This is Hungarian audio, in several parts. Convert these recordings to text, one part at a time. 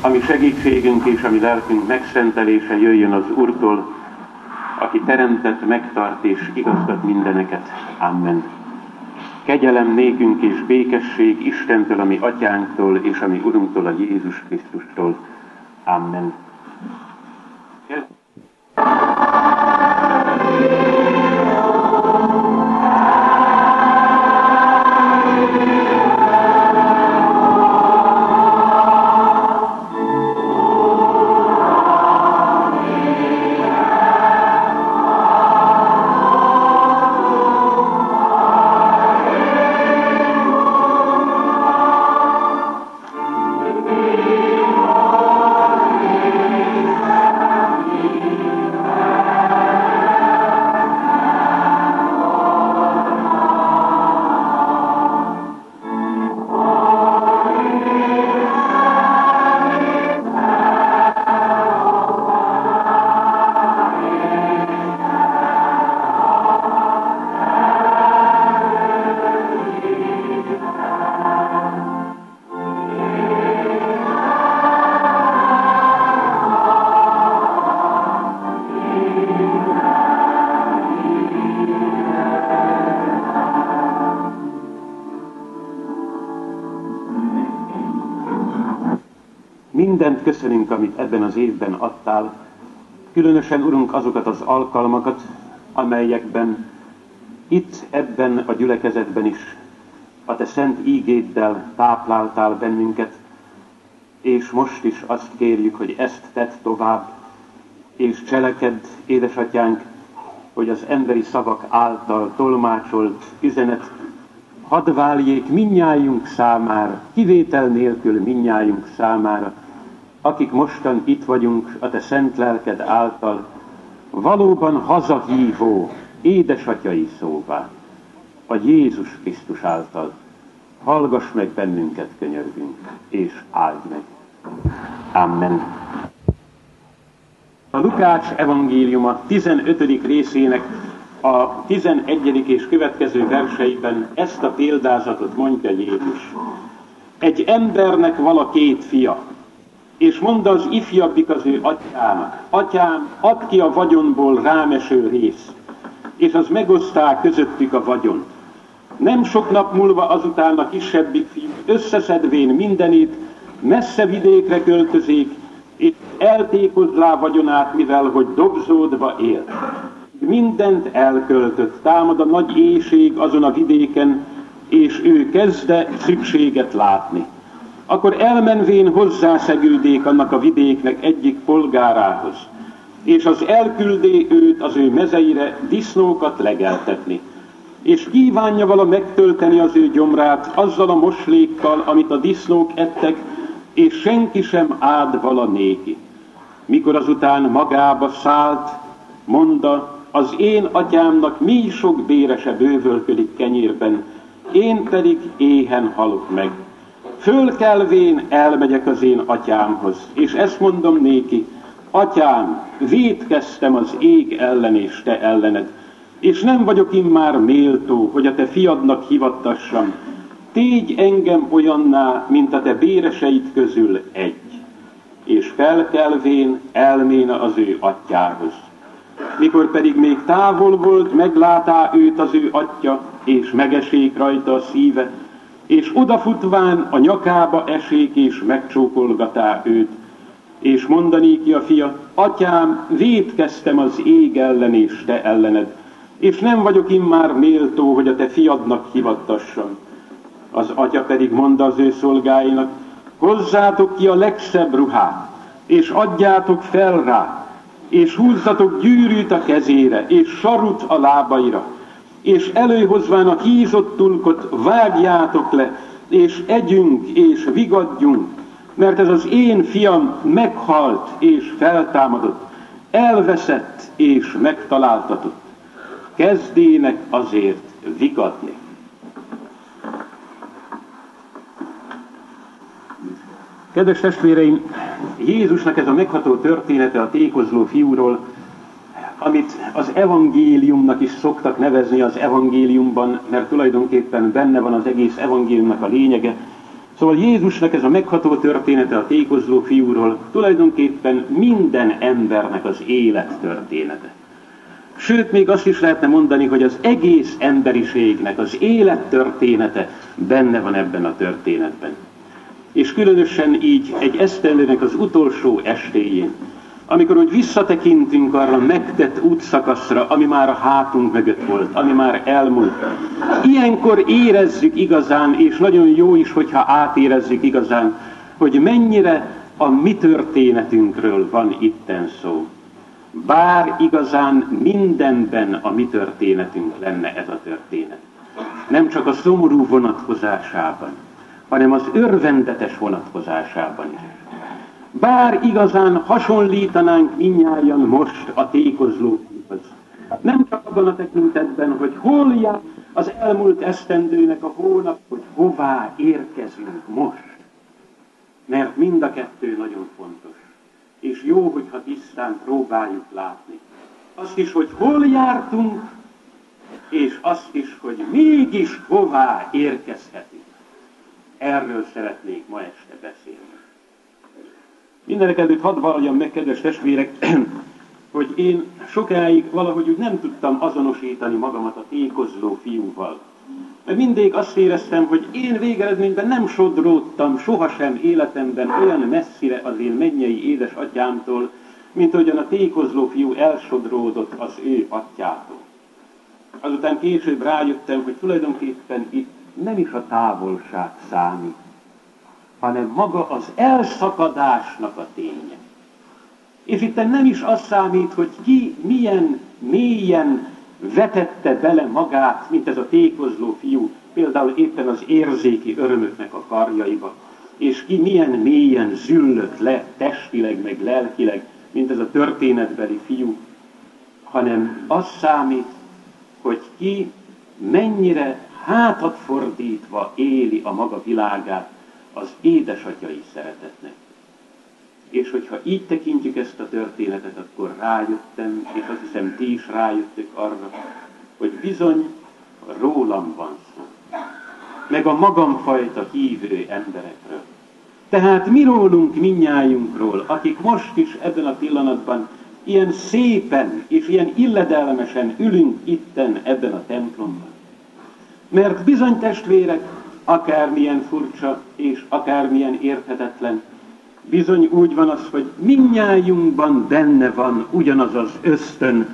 ami segítségünk és ami lelkünk megszentelése jöjjön az Úrtól, aki teremtett, megtart és igazgat mindeneket. Amen. Kegyelem nékünk és békesség Istentől, ami atyánktól és ami Urunktól, a Jézus Krisztustól. Amen. Mindent amit ebben az évben adtál, különösen, Urunk, azokat az alkalmakat, amelyekben itt, ebben a gyülekezetben is a Te szent ígéddel tápláltál bennünket, és most is azt kérjük, hogy ezt tett tovább, és cselekedd, édesatyánk, hogy az emberi szavak által tolmácsolt üzenet hadd váljék minnyájunk számára, kivétel nélkül minnyájunk számára, akik mostan itt vagyunk a Te szent lelked által, valóban hazahívó, édesatyai szóvá, a Jézus Krisztus által. Hallgass meg bennünket, könyörgünk, és áld meg. Amen. A Lukács evangéliuma 15. részének a 11. és következő verseiben ezt a példázatot mondja Jézus. Egy embernek vala két fia, és mondta az ifjabbik az ő atyának, atyám, add ki a vagyonból rámeső rész, és az megosztál közöttük a vagyont. Nem sok nap múlva azután a kisebbik fiú összeszedvén mindenét, messze vidékre költözik, és eltékozlá vagyonát, mivel hogy dobzódva él. Mindent elköltött, támad a nagy éjség azon a vidéken, és ő kezdte szükséget látni akkor elmenvén hozzászegődék annak a vidéknek egyik polgárához, és az elküldé őt az ő mezeire disznókat legeltetni, és kívánja vala megtölteni az ő gyomrát azzal a moslékkal, amit a disznók ettek, és senki sem áld vala néki. Mikor azután magába szállt, mondta, az én atyámnak mi sok bérese bővölködik kenyérben, én pedig éhen halok meg Fölkelvén elmegyek az én atyámhoz, és ezt mondom néki, atyám, védkeztem az ég ellen és te ellened, és nem vagyok immár méltó, hogy a te fiadnak hivattassam. Tégy engem olyanná, mint a te béreseid közül egy. És felkelvén elméne az ő atyához. Mikor pedig még távol volt, meglátá őt az ő atya, és megesék rajta a szíve, és odafutván a nyakába esék és megcsókolgatá őt, és mondani ki a fia, atyám, védkeztem az ég ellen és te ellened, és nem vagyok immár méltó, hogy a te fiadnak hivattassam. Az atya pedig mondta az ő szolgáinak, hozzátok ki a legszebb ruhát, és adjátok fel rá, és húzzatok gyűrűt a kezére, és sarut a lábaira, és előhozván a hízott tulkot vágjátok le, és együnk, és vigadjunk, mert ez az én fiam meghalt és feltámadott, elveszett és megtaláltatott. Kezdének azért vigadni. Kedves testvéreim, Jézusnak ez a megható története a tékozló fiúról amit az evangéliumnak is szoktak nevezni az evangéliumban, mert tulajdonképpen benne van az egész evangéliumnak a lényege, Szóval Jézusnak ez a megható története a tékozló fiúról tulajdonképpen minden embernek az élet története. Sőt, még azt is lehetne mondani, hogy az egész emberiségnek az élettörténete benne van ebben a történetben. És különösen így egy esztendőnek az utolsó estéjén, amikor úgy visszatekintünk arra megtett útszakaszra, ami már a hátunk mögött volt, ami már elmúlt. Ilyenkor érezzük igazán, és nagyon jó is, hogyha átérezzük igazán, hogy mennyire a mi történetünkről van itten szó. Bár igazán mindenben a mi történetünk lenne ez a történet. Nem csak a szomorú vonatkozásában, hanem az örvendetes vonatkozásában is. Bár igazán hasonlítanánk minnyáján most a tékozlókhoz. Nem csak abban a tekintetben, hogy hol jár az elmúlt esztendőnek a hónap, hogy hová érkezünk most. Mert mind a kettő nagyon fontos. És jó, hogyha tisztán próbáljuk látni. Azt is, hogy hol jártunk, és azt is, hogy mégis hová érkezhetünk. Erről szeretnék ma este beszélni. Mindenek előtt hadd valljam meg, kedves testvérek, hogy én sokáig valahogy úgy nem tudtam azonosítani magamat a tékozló fiúval. Mert mindig azt éreztem, hogy én végeredményben nem sodródtam sohasem életemben olyan messzire az én mennyei édesatyámtól, mint ahogyan a tékozló fiú elsodródott az ő atyától. Azután később rájöttem, hogy tulajdonképpen itt nem is a távolság számít, hanem maga az elszakadásnak a ténye. És itt nem is az számít, hogy ki milyen mélyen vetette bele magát, mint ez a tékozló fiú, például éppen az érzéki örömöknek a karjaiba, és ki milyen mélyen züllött le testileg, meg lelkileg, mint ez a történetbeli fiú, hanem az számít, hogy ki mennyire hátat fordítva éli a maga világát, az édesatyai szeretetnek. És hogyha így tekintjük ezt a történetet, akkor rájöttem, és azt hiszem ti is rájöttök arra, hogy bizony rólam van szó. Meg a magamfajta hívő emberekről. Tehát mi rólunk, minnyájunkról, akik most is ebben a pillanatban ilyen szépen és ilyen illedelmesen ülünk itten ebben a templomban. Mert bizony testvérek, akármilyen furcsa és akármilyen érthetetlen. Bizony úgy van az, hogy minnyájunkban benne van ugyanaz az ösztön,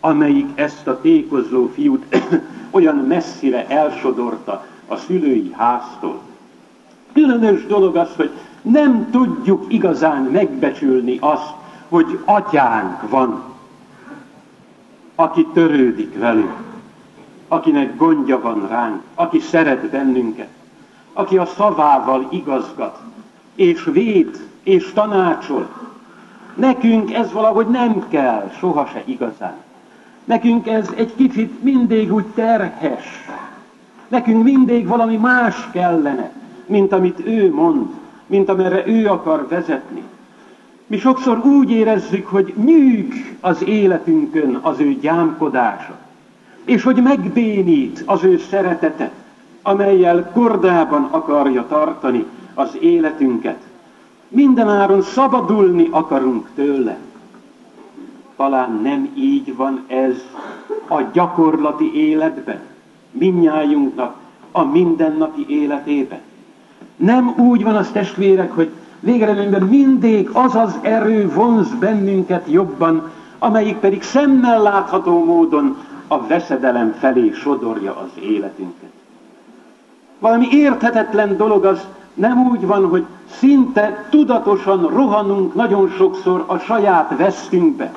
amelyik ezt a tékozló fiút olyan messzire elsodorta a szülői háztól. Különös dolog az, hogy nem tudjuk igazán megbecsülni azt, hogy atyánk van, aki törődik velünk akinek gondja van ránk, aki szeret bennünket, aki a szavával igazgat, és véd, és tanácsol. Nekünk ez valahogy nem kell, sohase igazán. Nekünk ez egy kicsit mindig úgy terhes. Nekünk mindig valami más kellene, mint amit ő mond, mint amerre ő akar vezetni. Mi sokszor úgy érezzük, hogy nyűg az életünkön az ő gyámkodása és hogy megbénít az ő szeretete, amelyel kordában akarja tartani az életünket. Mindenáron szabadulni akarunk tőle. Talán nem így van ez a gyakorlati életben, minnyájunknak a mindennapi életében. Nem úgy van az testvérek, hogy végeredményben mindig az az erő vonz bennünket jobban, amelyik pedig szemmel látható módon a veszedelem felé sodorja az életünket. Valami érthetetlen dolog az nem úgy van, hogy szinte tudatosan rohanunk nagyon sokszor a saját vesztünkbe,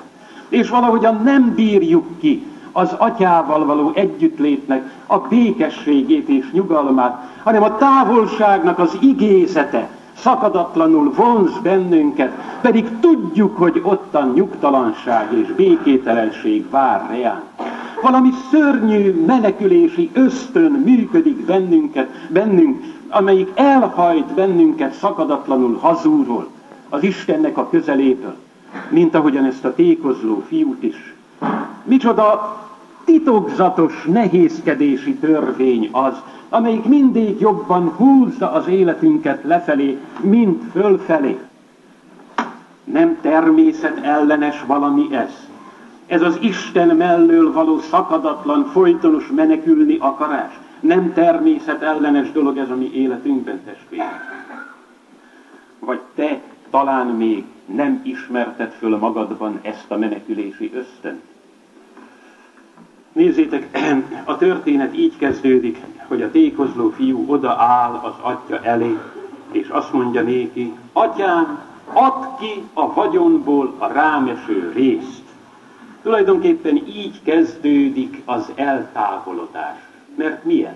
és valahogyan nem bírjuk ki az atyával való együttlétnek a békességét és nyugalmát, hanem a távolságnak az igézete szakadatlanul vonz bennünket, pedig tudjuk, hogy ottan nyugtalanság és békételenség vár reánk valami szörnyű menekülési ösztön működik bennünket, bennünk, amelyik elhajt bennünket szakadatlanul hazúról, az Istennek a közeléből, mint ahogyan ezt a tékozló fiút is. Micsoda titokzatos nehézkedési törvény az, amelyik mindig jobban húzza az életünket lefelé, mint fölfelé. Nem természet ellenes valami ez. Ez az Isten mellől való szakadatlan, folytonos menekülni akarás. Nem természet ellenes dolog ez a mi életünkben, testvérek. Vagy te talán még nem ismerted föl magadban ezt a menekülési ösztönt. Nézzétek, a történet így kezdődik, hogy a tékozló fiú odaáll az atya elé, és azt mondja néki, atyám, add ki a vagyonból a rámeső részt. Tulajdonképpen így kezdődik az eltávolodás. Mert mi ez?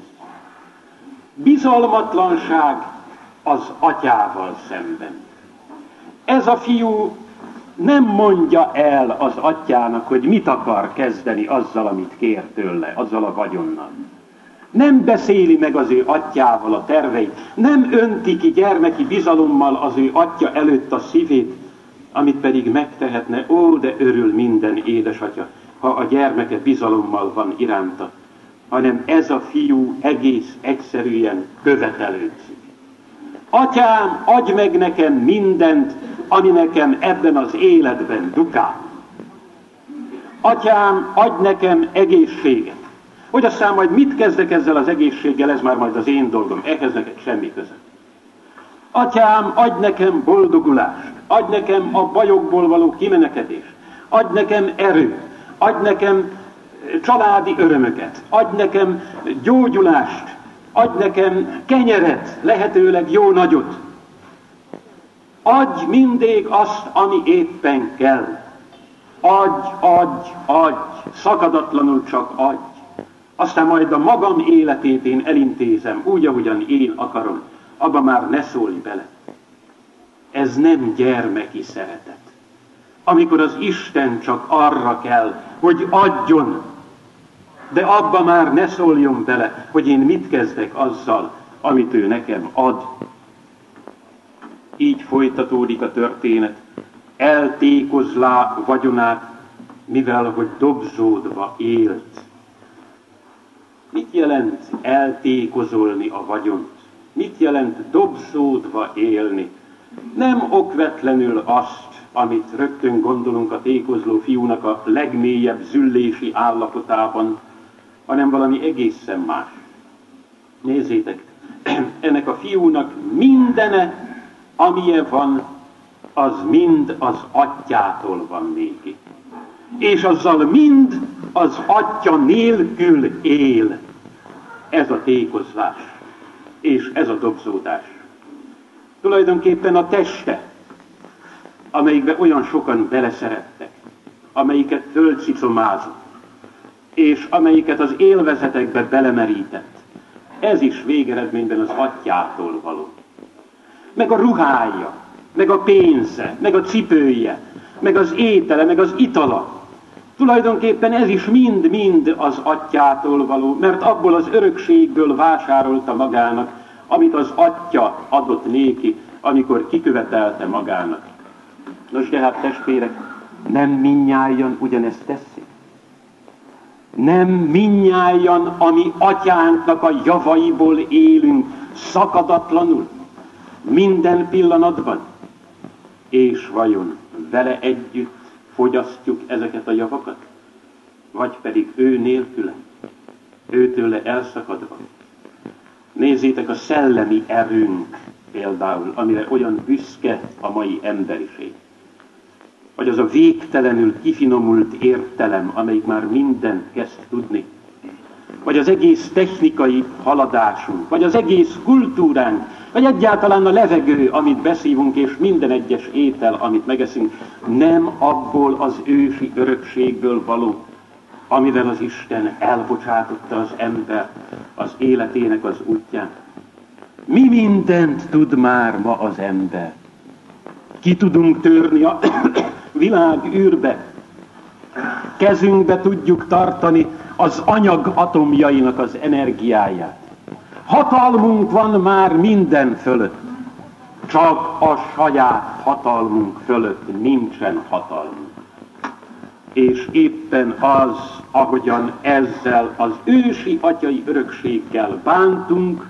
Bizalmatlanság az atyával szemben. Ez a fiú nem mondja el az atyának, hogy mit akar kezdeni azzal, amit kér tőle, azzal a vagyonnal. Nem beszéli meg az ő atyával a terveit, nem önti ki gyermeki bizalommal az ő atya előtt a szívét, amit pedig megtehetne, ó, de örül minden édesatya, ha a gyermeke bizalommal van iránta, hanem ez a fiú egész egyszerűen követelődik. Atyám, adj meg nekem mindent, ami nekem ebben az életben dukál. Atyám, adj nekem egészséget. Hogy aztán majd mit kezdek ezzel az egészséggel, ez már majd az én dolgom, ehhez neked semmi köze. Atyám, adj nekem boldogulást, adj nekem a bajokból való kimenekedést, adj nekem erőt, adj nekem családi örömöket, adj nekem gyógyulást, adj nekem kenyeret, lehetőleg jó nagyot. Adj mindig azt, ami éppen kell. Adj, adj, adj, szakadatlanul csak adj. Aztán majd a magam életét én elintézem, úgy, ahogyan én akarom. Abba már ne szólj bele. Ez nem gyermeki szeretet. Amikor az Isten csak arra kell, hogy adjon, de abba már ne szóljon bele, hogy én mit kezdek azzal, amit ő nekem ad. Így folytatódik a történet. Eltékozlá vagyonát, mivel hogy dobzódva élt. Mit jelent eltékozolni a vagyont? Mit jelent dobzódva élni? Nem okvetlenül azt, amit rögtön gondolunk a tékozló fiúnak a legmélyebb züllési állapotában, hanem valami egészen más. Nézzétek, ennek a fiúnak mindene, amilyen van, az mind az atyától van néki. És azzal mind az atya nélkül él. Ez a tékozlás, és ez a dobzódás. Tulajdonképpen a teste, amelyikbe olyan sokan beleszerettek, amelyiket földcicomázott, és amelyiket az élvezetekbe belemerített. Ez is végeredményben az atyától való. Meg a ruhája, meg a pénze, meg a cipője, meg az étele, meg az itala. Tulajdonképpen ez is mind-mind az atyától való, mert abból az örökségből vásárolta magának, amit az atya adott néki, amikor kikövetelte magának. Nos, de hát testvérek, nem minnyáján ugyanezt teszik nem minnyájan, ami atyánknak a javaiból élünk, szakadatlanul, minden pillanatban, és vajon vele együtt fogyasztjuk ezeket a javakat, vagy pedig ő nélküle, őtőle elszakadva. Nézzétek a szellemi erőnk például, amire olyan büszke a mai emberiség. Vagy az a végtelenül kifinomult értelem, amelyik már mindent kezd tudni, vagy az egész technikai haladásunk, vagy az egész kultúránk, vagy egyáltalán a levegő, amit beszívunk, és minden egyes étel, amit megeszünk, nem abból az ősi örökségből való, amivel az Isten elbocsátotta az ember az életének az útján. Mi mindent tud már ma az ember? Ki tudunk törni a világ űrbe. Kezünkbe tudjuk tartani az anyag atomjainak az energiáját. Hatalmunk van már minden fölött. Csak a saját hatalmunk fölött nincsen hatalmunk. És éppen az, ahogyan ezzel az ősi atyai örökséggel bántunk,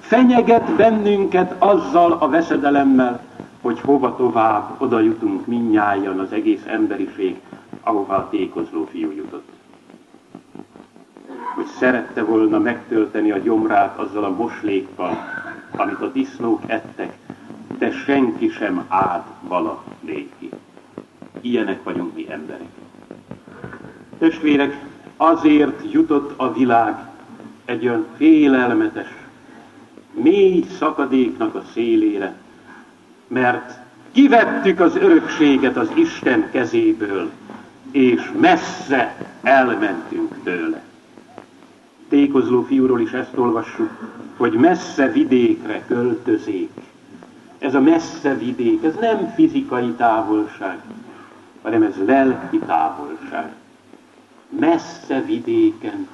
fenyeget bennünket azzal a veszedelemmel, hogy hova tovább oda jutunk minnyáján az egész emberiség, ahova a tékozló fiú jutott. Hogy szerette volna megtölteni a gyomrát azzal a moslékkal, amit a disznók ettek, de senki sem áld vala néki. Ilyenek vagyunk mi emberek. Testvérek, azért jutott a világ egy olyan félelmetes, mély szakadéknak a szélére, mert kivettük az örökséget az Isten kezéből, és messze elmentünk tőle. Tékozló fiúról is ezt olvassuk, hogy messze vidékre költözék. Ez a messze vidék, ez nem fizikai távolság, hanem ez lelki távolság. Messze vidéken,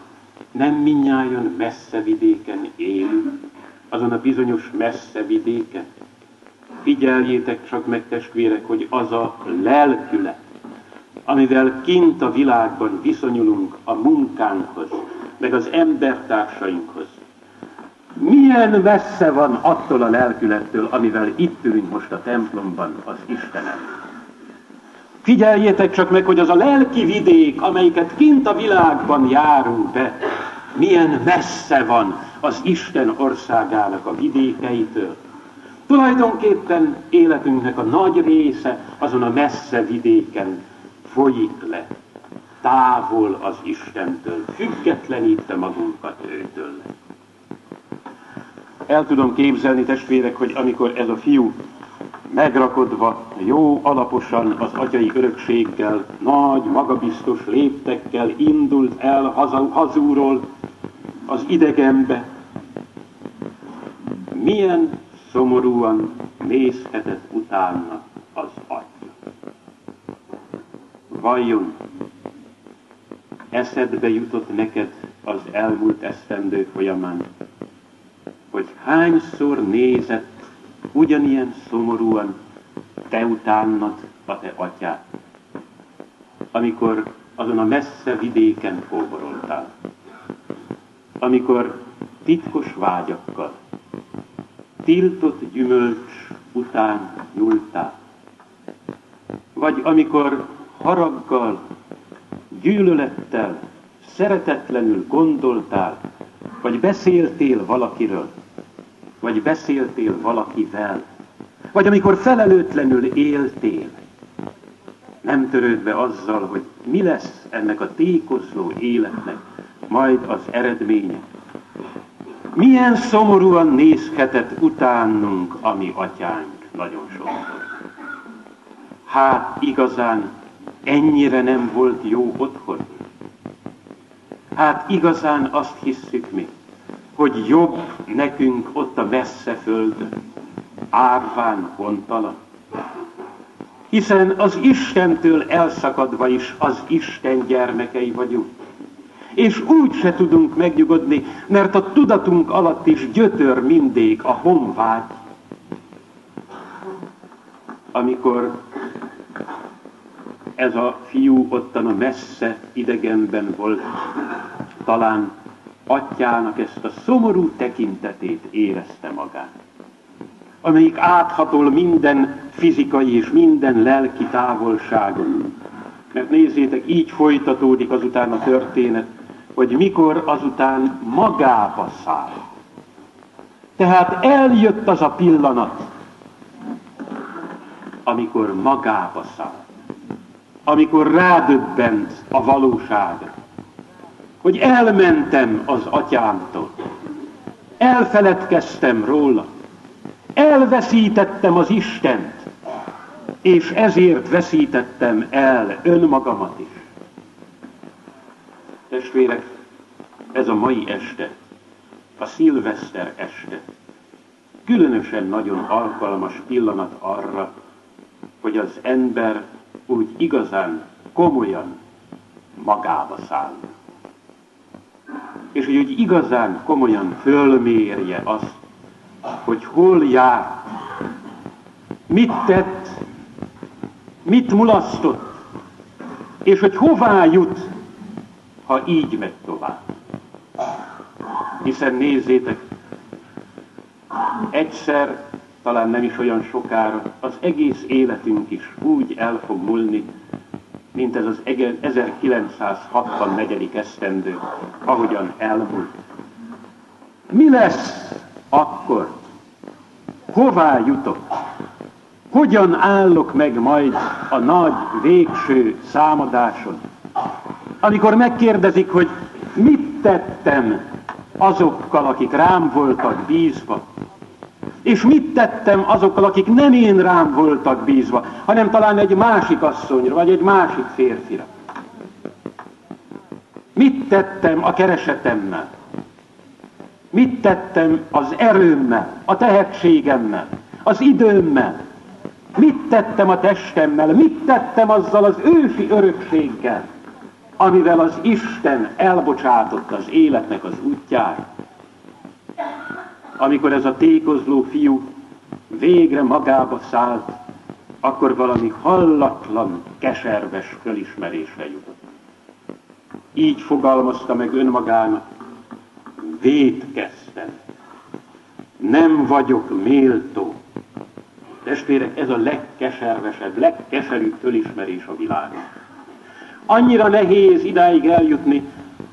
nem minnyáján messze vidéken élünk, azon a bizonyos messze vidéken. Figyeljétek csak meg, testvérek, hogy az a lelkület, amivel kint a világban viszonyulunk a munkánkhoz, meg az embertársainkhoz. Milyen messze van attól a lelkülettől, amivel itt ülünk most a templomban az Istenem. Figyeljétek csak meg, hogy az a lelki vidék, amelyiket kint a világban járunk be, milyen messze van az Isten országának a vidékeitől. Tulajdonképpen életünknek a nagy része azon a messze vidéken folyik le, távol az Istentől, függetlenítve magunkat őtől. El tudom képzelni, testvérek, hogy amikor ez a fiú megrakodva, jó alaposan az atyai örökséggel, nagy, magabiztos léptekkel indult el haza, hazúról az idegenbe. Milyen szomorúan nézhetett utána az atya. Vajon eszedbe jutott neked az elmúlt esztendő folyamán, hogy hányszor nézett ugyanilyen szomorúan te utánad a te atyát, amikor azon a messze vidéken kóboroltál, amikor titkos vágyakkal, tiltott gyümölcs után nyúltál, vagy amikor haraggal, gyűlölettel, szeretetlenül gondoltál, vagy beszéltél valakiről, vagy beszéltél valakivel, vagy amikor felelőtlenül éltél, nem törődve azzal, hogy mi lesz ennek a tékozló életnek majd az eredménye. Milyen szomorúan nézhetett utánunk a mi atyánk nagyon sokszor. Hát igazán ennyire nem volt jó otthon. Hát igazán azt hisszük mi, hogy jobb nekünk ott a messze földön, árván hontalan. Hiszen az Istentől elszakadva is az Isten gyermekei vagyunk. És úgy se tudunk megnyugodni, mert a tudatunk alatt is gyötör mindig a honvágy. Amikor ez a fiú ottan a messze idegenben volt, talán atyának ezt a szomorú tekintetét érezte magát, amelyik áthatol minden fizikai és minden lelki távolságon. Mert nézzétek, így folytatódik azután a történet, hogy mikor azután magába száll. Tehát eljött az a pillanat, amikor magába száll, amikor rádöbbent a valóságra hogy elmentem az atyámtól, elfeledkeztem róla, elveszítettem az Istent, és ezért veszítettem el önmagamat is. Testvérek, ez a mai este, a szilveszter este, különösen nagyon alkalmas pillanat arra, hogy az ember úgy igazán, komolyan magába szálljon és hogy úgy igazán komolyan fölmérje azt, hogy hol jár, mit tett, mit mulasztott, és hogy hová jut, ha így megy tovább. Hiszen nézzétek, egyszer, talán nem is olyan sokára, az egész életünk is úgy el fog múlni, mint ez az 1964. esztendő, ahogyan elmúlt. Mi lesz akkor? Hová jutok? Hogyan állok meg majd a nagy végső számadáson? Amikor megkérdezik, hogy mit tettem azokkal, akik rám voltak bízva, és mit tettem azokkal, akik nem én rám voltak bízva, hanem talán egy másik asszonyra, vagy egy másik férfira. Mit tettem a keresetemmel? Mit tettem az erőmmel, a tehetségemmel, az időmmel? Mit tettem a testemmel? Mit tettem azzal az ősi örökséggel, amivel az Isten elbocsátott az életnek az útjára? Amikor ez a tékozló fiú végre magába szállt, akkor valami hallatlan, keserves fölismerésre jutott. Így fogalmazta meg önmagának, védkeztem. Nem vagyok méltó. Testvérek, ez a legkeservesebb, legkeserűbb fölismerés a világon. Annyira nehéz idáig eljutni,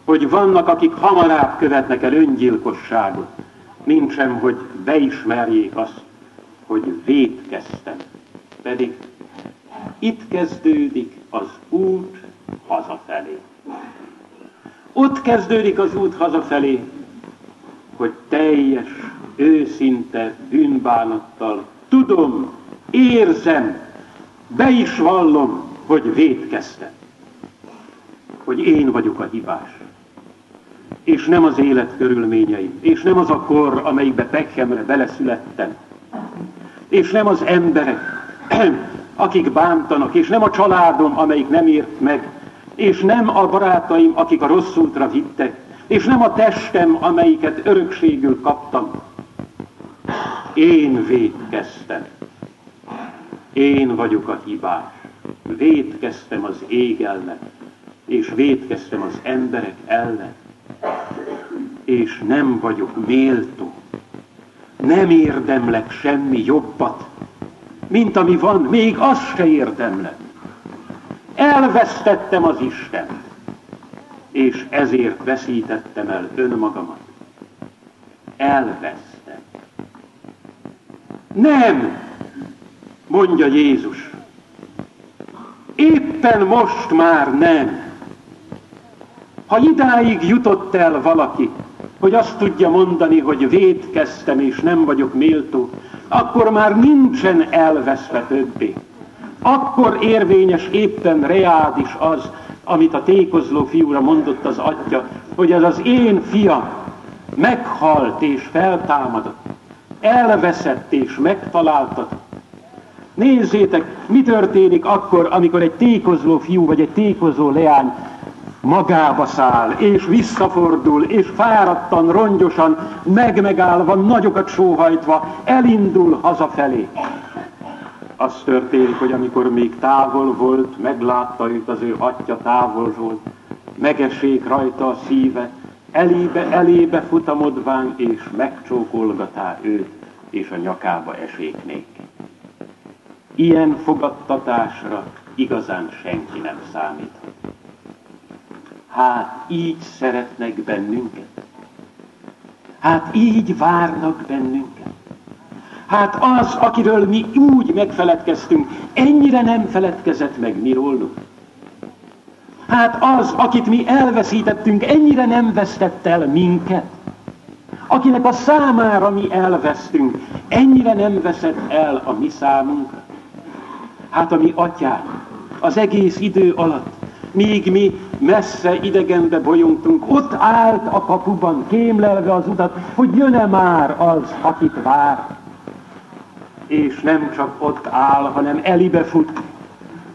hogy vannak, akik hamarabb követnek el öngyilkosságot, mintsem, hogy beismerjék azt, hogy védkeztem. Pedig itt kezdődik az út hazafelé. Ott kezdődik az út hazafelé, hogy teljes, őszinte bűnbánattal tudom, érzem, be is vallom, hogy védkeztem. Hogy én vagyok a hibás. És nem az élet körülményeim, és nem az a kor, amelyikbe Pekhemre beleszülettem, és nem az emberek, akik bántanak, és nem a családom, amelyik nem ért meg, és nem a barátaim, akik a rossz útra vittek, és nem a testem, amelyiket örökségül kaptam. Én védkeztem. Én vagyok a hibás. Védkeztem az ég ellen, és védkeztem az emberek ellen, és nem vagyok méltó. Nem érdemlek semmi jobbat, mint ami van, még azt se érdemlek. Elvesztettem az Istent és ezért veszítettem el önmagamat. Elvesztem. Nem, mondja Jézus. Éppen most már nem. Ha idáig jutott el valaki, hogy azt tudja mondani, hogy védkeztem és nem vagyok méltó, akkor már nincsen elveszve többé. Akkor érvényes éppen reális az, amit a tékozló fiúra mondott az atya, hogy ez az én fiam meghalt és feltámadott, elveszett és megtaláltatott. Nézzétek, mi történik akkor, amikor egy tékozló fiú vagy egy tékozó leány magába száll, és visszafordul, és fáradtan, rongyosan, megmegállva, nagyokat sóhajtva, elindul hazafelé az történik, hogy amikor még távol volt, meglátta őt az ő atya távol volt, megesék rajta a szíve, elébe, elébe futamodván, és megcsókolgatá őt, és a nyakába esék. Ilyen fogadtatásra igazán senki nem számíthat. Hát így szeretnek bennünket. Hát így várnak bennünket. Hát az, akiről mi úgy megfeledkeztünk, ennyire nem feledkezett meg mi rólunk. Hát az, akit mi elveszítettünk, ennyire nem vesztett el minket. Akinek a számára mi elvesztünk, ennyire nem veszett el a mi számunkra. Hát a mi atyánk az egész idő alatt, míg mi messze idegenbe bolyongtunk, ott állt a kapuban, kémlelve az utat, hogy jön-e már az, akit vár és nem csak ott áll, hanem elibe fut.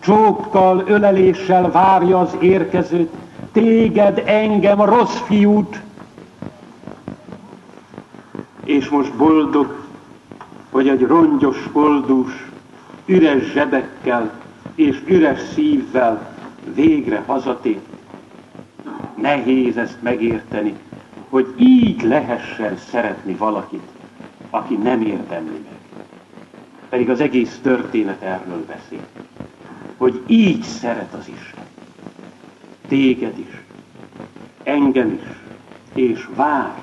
Csókkal, öleléssel várja az érkezőt, téged, engem, rossz fiút. És most boldog, hogy egy rongyos, koldus, üres zsebekkel és üres szívvel végre hazatér. Nehéz ezt megérteni, hogy így lehessen szeretni valakit, aki nem érdemli meg. Pedig az egész történet erről beszél. Hogy így szeret az Isten. Téged is, engem is, és vár,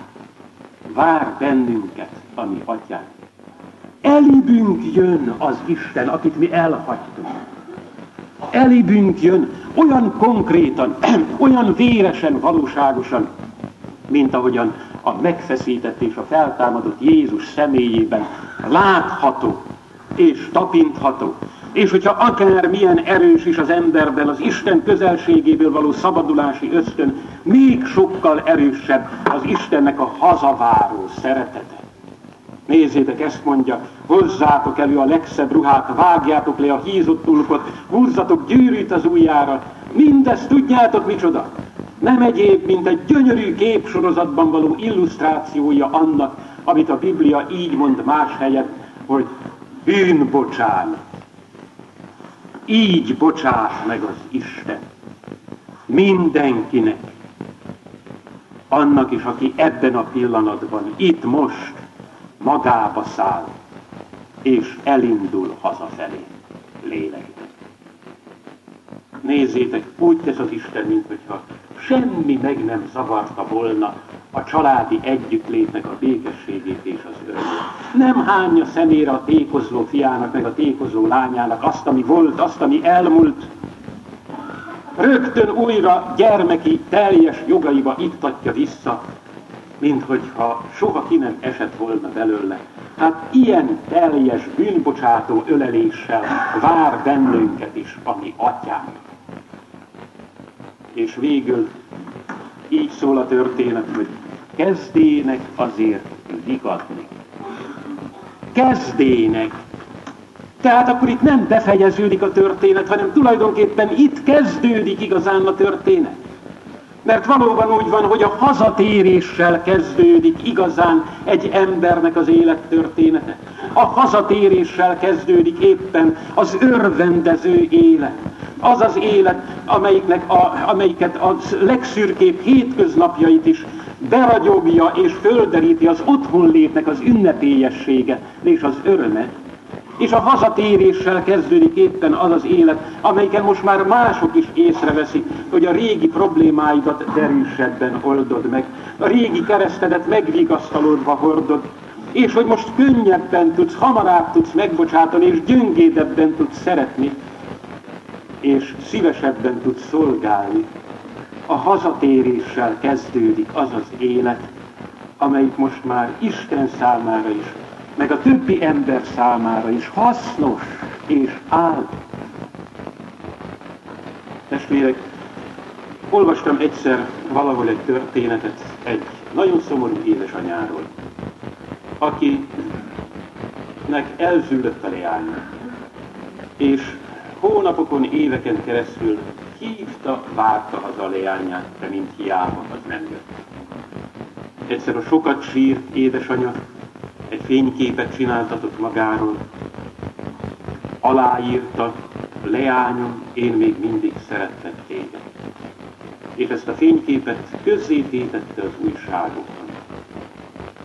vár bennünket, ami atyánk. Elibünk jön az Isten, akit mi elhagytunk. Elibünk jön olyan konkrétan, olyan véresen, valóságosan, mint ahogyan a megfeszített és a feltámadott Jézus személyében látható és tapintható. És hogyha akár milyen erős is az emberben az Isten közelségéből való szabadulási ösztön, még sokkal erősebb az Istennek a hazaváró szeretete. Nézzétek, ezt mondja, hozzátok elő a legszebb ruhát, vágjátok le a hízott tulkot, húzzatok gyűrűt az ujjára. Mindezt tudjátok micsoda? Nem egyéb, mint egy gyönyörű képsorozatban való illusztrációja annak, amit a Biblia így mond más helyet, hogy bűnbocsánat. Így bocsáss meg az Isten. Mindenkinek. Annak is, aki ebben a pillanatban, itt most magába száll, és elindul hazafelé lélekben. Nézzétek, úgy tesz az Isten, mintha semmi meg nem zavarta volna a családi együttlétnek a békességét és az örömét. Nem hányja szemére a tékozló fiának, meg a tékozló lányának azt, ami volt, azt, ami elmúlt. Rögtön újra gyermeki teljes jogaiba iktatja vissza mint hogyha soha ki nem esett volna belőle. Hát ilyen teljes bűnbocsátó öleléssel vár bennünket is, ami atyánk. És végül így szól a történet, hogy kezdének azért vigadni. Kezdének. Tehát akkor itt nem befejeződik a történet, hanem tulajdonképpen itt kezdődik igazán a történet. Mert valóban úgy van, hogy a hazatéréssel kezdődik igazán egy embernek az élettörténete. A hazatéréssel kezdődik éppen az örvendező élet. Az az élet, amelyiknek a, amelyiket a legszürkébb hétköznapjait is beragyogja és földeríti az otthonlétnek az ünnepélyessége és az öröme és a hazatéréssel kezdődik éppen az az élet, amelyiken most már mások is észreveszik, hogy a régi problémáidat derűsebben oldod meg, a régi keresztedet megvigasztalodva hordod, és hogy most könnyebben tudsz, hamarabb tudsz megbocsátani, és gyöngédebben tudsz szeretni, és szívesebben tudsz szolgálni. A hazatéréssel kezdődik az az élet, amelyik most már Isten számára is meg a többi ember számára is hasznos és áll. Testvérek, olvastam egyszer valahol egy történetet egy nagyon szomorú édesanyáról, akinek elzűlött a leánya, és hónapokon, éveken keresztül hívta, várta az a leányát, de mint hiába az nem jött. Egyszer a sokat sírt édesanya, egy fényképet csináltatott magáról, aláírta, leányom, én még mindig szeretlek téged. És ezt a fényképet közzététette az újságokban.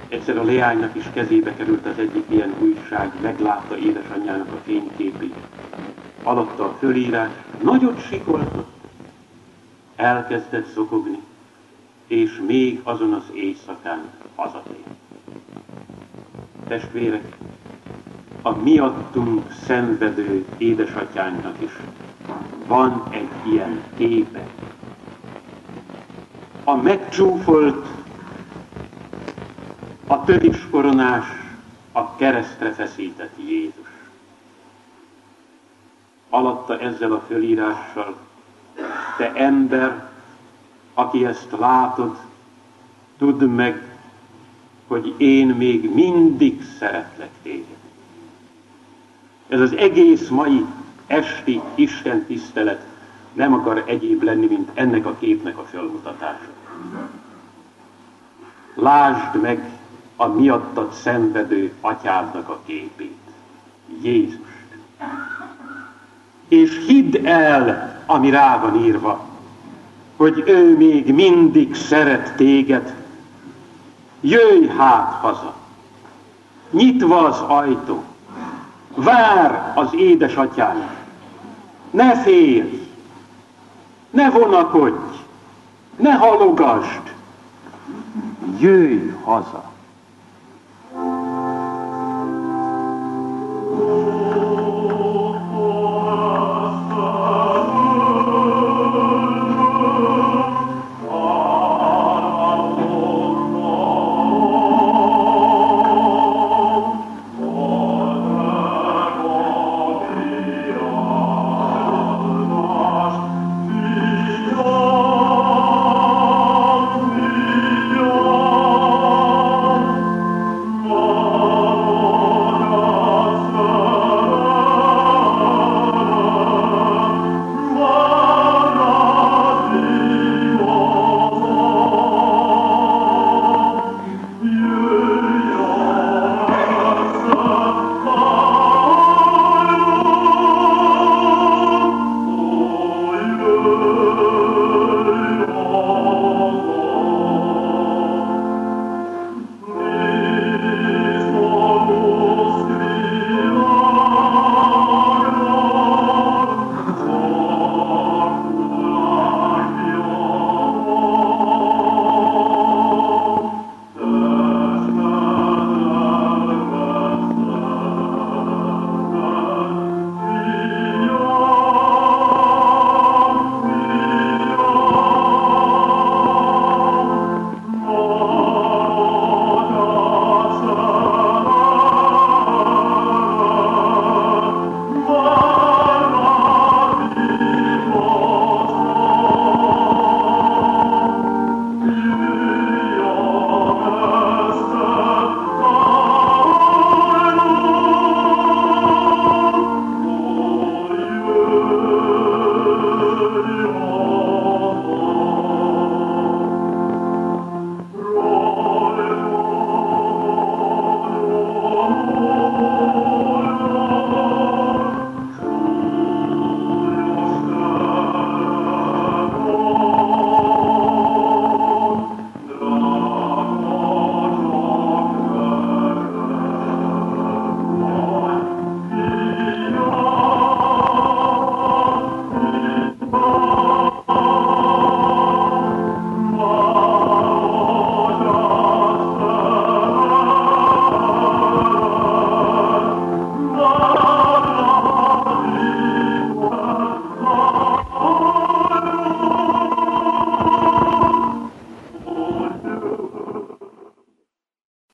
Egyszer a leánynak is kezébe került az egyik ilyen újság, meglátta édesanyjának a fényképét. Alatta a fölírás, nagyot sikoltott, elkezdett szokogni, és még azon az éjszakán hazatért testvérek, a miattunk szenvedő édesatyánknak is van egy ilyen képe. A megcsúfolt, a tövis koronás, a keresztre feszített Jézus. Alatta ezzel a fölírással, te ember, aki ezt látod, tudd meg, hogy én még mindig szeretlek téged. Ez az egész mai esti Isten tisztelet nem akar egyéb lenni, mint ennek a képnek a felmutatása. Lásd meg a miattad szenvedő atyádnak a képét, Jézust. És hidd el ami rá van írva, hogy ő még mindig szeret téged. Jöjj hát haza! Nyitva az ajtó, vár az édesatyád. Ne félj, ne vonakodj, ne halogasd, jöjj haza!